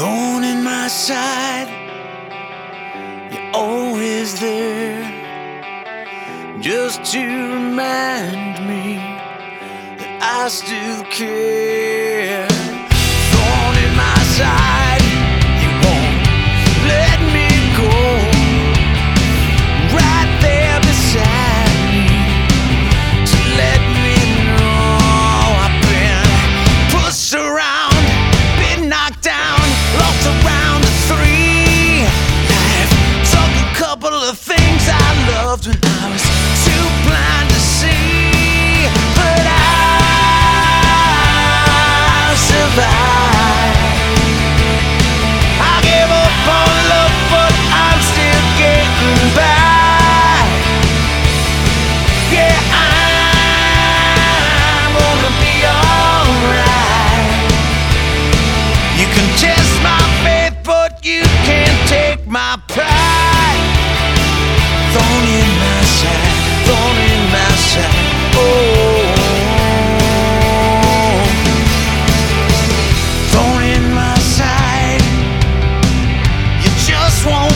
Thorn in my side, you're always there, just to remind me that I still care. Thorn in my side. Take my pride. Thrown in my side, Thrown in my side. Oh, thorn in my side. You just won't.